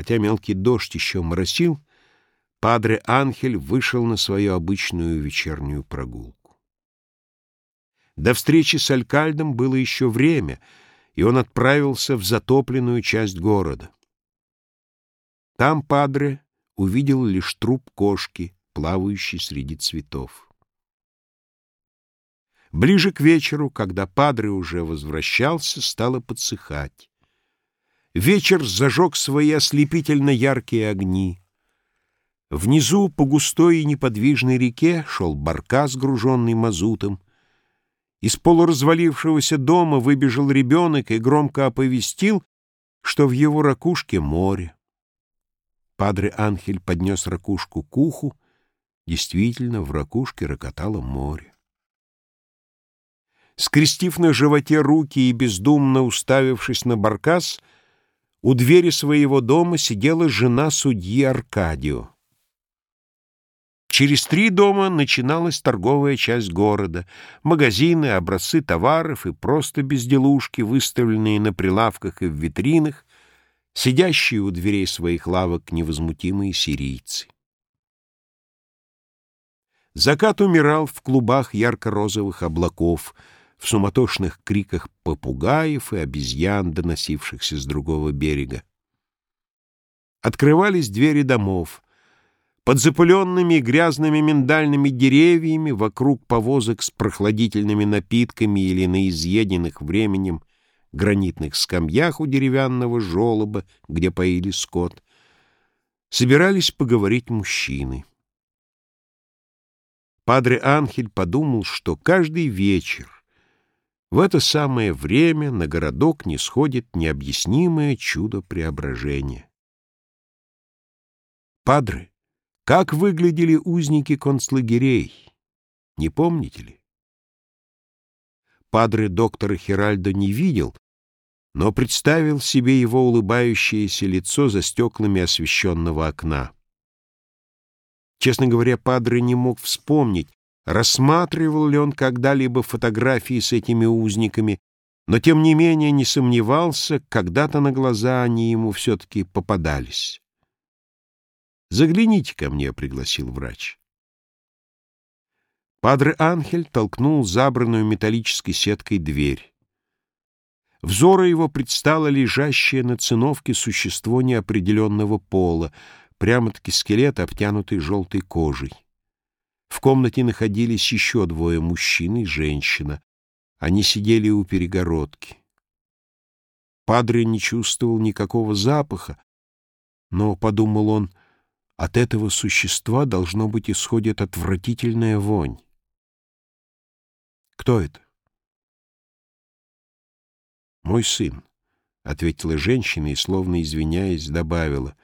Хотя мелкий дождь еще моросил, Падре Анхель вышел на свою обычную вечернюю прогулку. До встречи с Алькальдом было еще время, и он отправился в затопленную часть города. Там Падре увидел лишь труп кошки, плавающий среди цветов. Ближе к вечеру, когда Падре уже возвращался, стало подсыхать. Вечер зажег свои ослепительно яркие огни. Внизу по густой и неподвижной реке шел баркас, груженный мазутом. Из полуразвалившегося дома выбежал ребенок и громко оповестил, что в его ракушке море. Падре Анхель поднес ракушку к уху. Действительно, в ракушке рокотало море. Скрестив на животе руки и бездумно уставившись на баркас, у двери своего дома сидела жена судьи Аркадио. Через три дома начиналась торговая часть города. Магазины, образцы товаров и просто безделушки, выставленные на прилавках и в витринах, сидящие у дверей своих лавок невозмутимые сирийцы. Закат умирал в клубах ярко-розовых облаков, в суматошных криках попугаев и обезьян, доносившихся с другого берега. Открывались двери домов — под запыленными и грязными миндальными деревьями, вокруг повозок с прохладительными напитками или на изъеденных временем гранитных скамьях у деревянного желоба, где поили скот, собирались поговорить мужчины. Падре Анхель подумал, что каждый вечер в это самое время на городок не сходит необъяснимое чудо преображения. «Падре», как выглядели узники концлагерей? Не помните ли? Падре доктора Хиральдо не видел, но представил себе его улыбающееся лицо за стеклами освещенного окна. Честно говоря, Падре не мог вспомнить, рассматривал ли он когда-либо фотографии с этими узниками, но тем не менее не сомневался, когда-то на глаза они ему все-таки попадались. «Загляните ко мне», — пригласил врач. Падре Анхель толкнул забранную металлической сеткой дверь. Взору его предстало лежащее на циновке существо неопределенного пола, прямо-таки скелет, обтянутый желтой кожей. В комнате находились еще двое мужчин и женщина. Они сидели у перегородки. Падре не чувствовал никакого запаха, но, — подумал он, от этого существа, должно быть, исходит отвратительная вонь. Кто это? Мой сын, — ответила женщина и, словно извиняясь, добавила.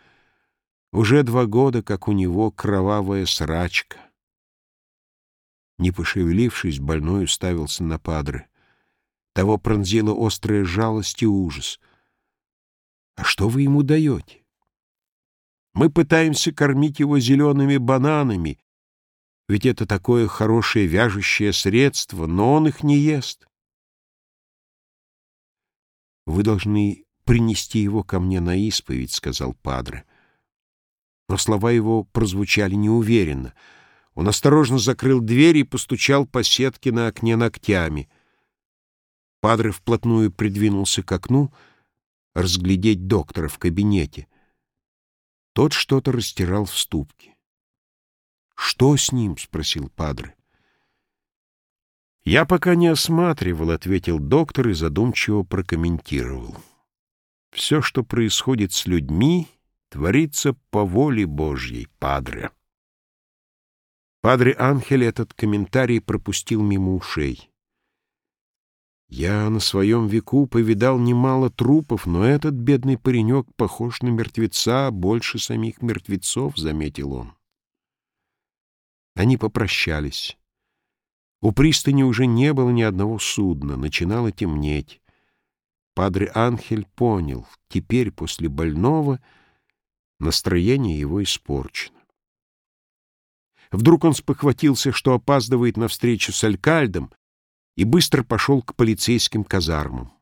Уже два года, как у него кровавая срачка. Не пошевелившись, больной уставился на падре. Того пронзила острая жалость и ужас. «А что вы ему даете?» Мы пытаемся кормить его зелеными бананами, ведь это такое хорошее вяжущее средство, но он их не ест. «Вы должны принести его ко мне на исповедь», — сказал Падре. Но слова его прозвучали неуверенно. Он осторожно закрыл дверь и постучал по сетке на окне ногтями. Падре вплотную придвинулся к окну, разглядеть доктора в кабинете — тот что-то растирал в ступке. «Что с ним?» — спросил Падре. «Я пока не осматривал», — ответил доктор и задумчиво прокомментировал. «Все, что происходит с людьми, творится по воле Божьей, Падре». Падре Анхель этот комментарий пропустил мимо ушей. Я на своем веку повидал немало трупов, но этот бедный паренек похож на мертвеца больше самих мертвецов, — заметил он. Они попрощались. У пристани уже не было ни одного судна, начинало темнеть. Падре Анхель понял, теперь после больного настроение его испорчено. Вдруг он спохватился, что опаздывает на встречу с Алькальдом, и быстро пошел к полицейским казармам.